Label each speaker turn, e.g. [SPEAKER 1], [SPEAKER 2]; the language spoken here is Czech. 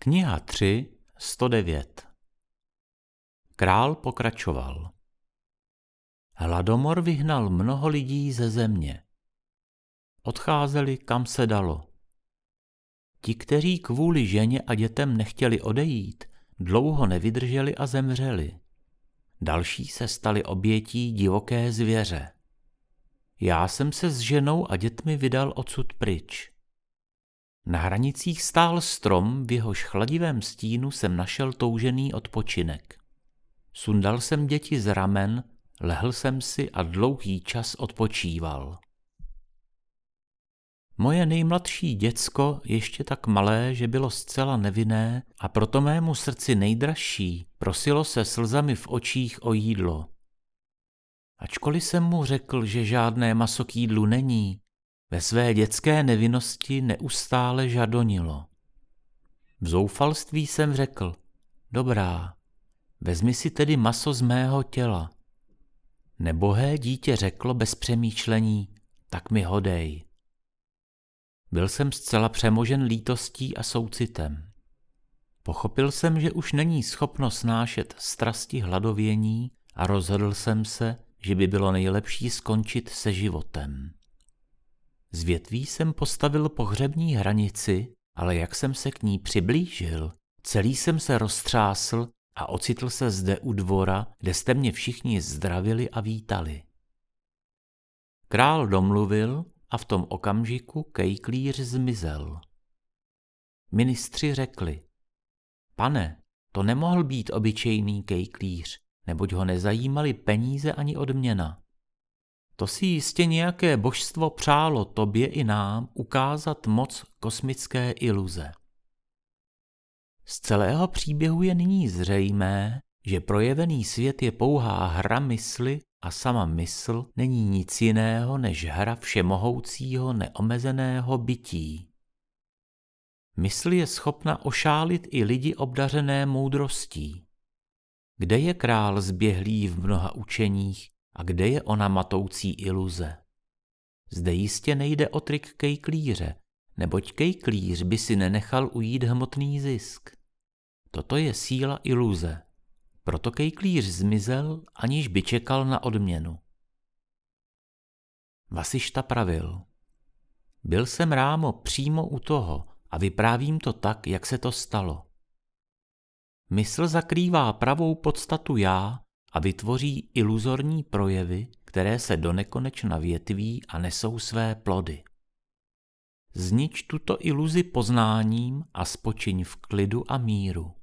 [SPEAKER 1] Kniha 3, 109 Král pokračoval. Hladomor vyhnal mnoho lidí ze země. Odcházeli, kam se dalo. Ti, kteří kvůli ženě a dětem nechtěli odejít, dlouho nevydrželi a zemřeli. Další se stali obětí divoké zvěře. Já jsem se s ženou a dětmi vydal odsud pryč. Na hranicích stál strom, v jehož chladivém stínu jsem našel toužený odpočinek. Sundal jsem děti z ramen, lehl jsem si a dlouhý čas odpočíval. Moje nejmladší děcko, ještě tak malé, že bylo zcela nevinné a proto mému srdci nejdražší, prosilo se slzami v očích o jídlo. Ačkoliv jsem mu řekl, že žádné maso k jídlu není, ve své dětské nevinnosti neustále žadonilo. V zoufalství jsem řekl, dobrá, vezmi si tedy maso z mého těla. Nebohé dítě řeklo bez přemýšlení, tak mi hodej. Byl jsem zcela přemožen lítostí a soucitem. Pochopil jsem, že už není schopno snášet strasti hladovění a rozhodl jsem se, že by bylo nejlepší skončit se životem. Z větví jsem postavil pohřební hranici, ale jak jsem se k ní přiblížil, celý jsem se roztřásl a ocitl se zde u dvora, kde jste mě všichni zdravili a vítali. Král domluvil a v tom okamžiku kejklíř zmizel. Ministři řekli, pane, to nemohl být obyčejný kejklíř, neboť ho nezajímaly peníze ani odměna. To si jistě nějaké božstvo přálo tobě i nám ukázat moc kosmické iluze. Z celého příběhu je nyní zřejmé, že projevený svět je pouhá hra mysli a sama mysl není nic jiného než hra všemohoucího neomezeného bytí. Mysl je schopna ošálit i lidi obdařené moudrostí. Kde je král zběhlý v mnoha učeních a kde je ona matoucí iluze? Zde jistě nejde o trik kejklíře, neboť kejklíř by si nenechal ujít hmotný zisk. Toto je síla iluze. Proto kejklíř zmizel, aniž by čekal na odměnu. Vasišta pravil. Byl jsem rámo přímo u toho a vyprávím to tak, jak se to stalo. Mysl zakrývá pravou podstatu já a vytvoří iluzorní projevy, které se donekonečna větví a nesou své plody. Znič tuto iluzi poznáním a spočiň v klidu a míru.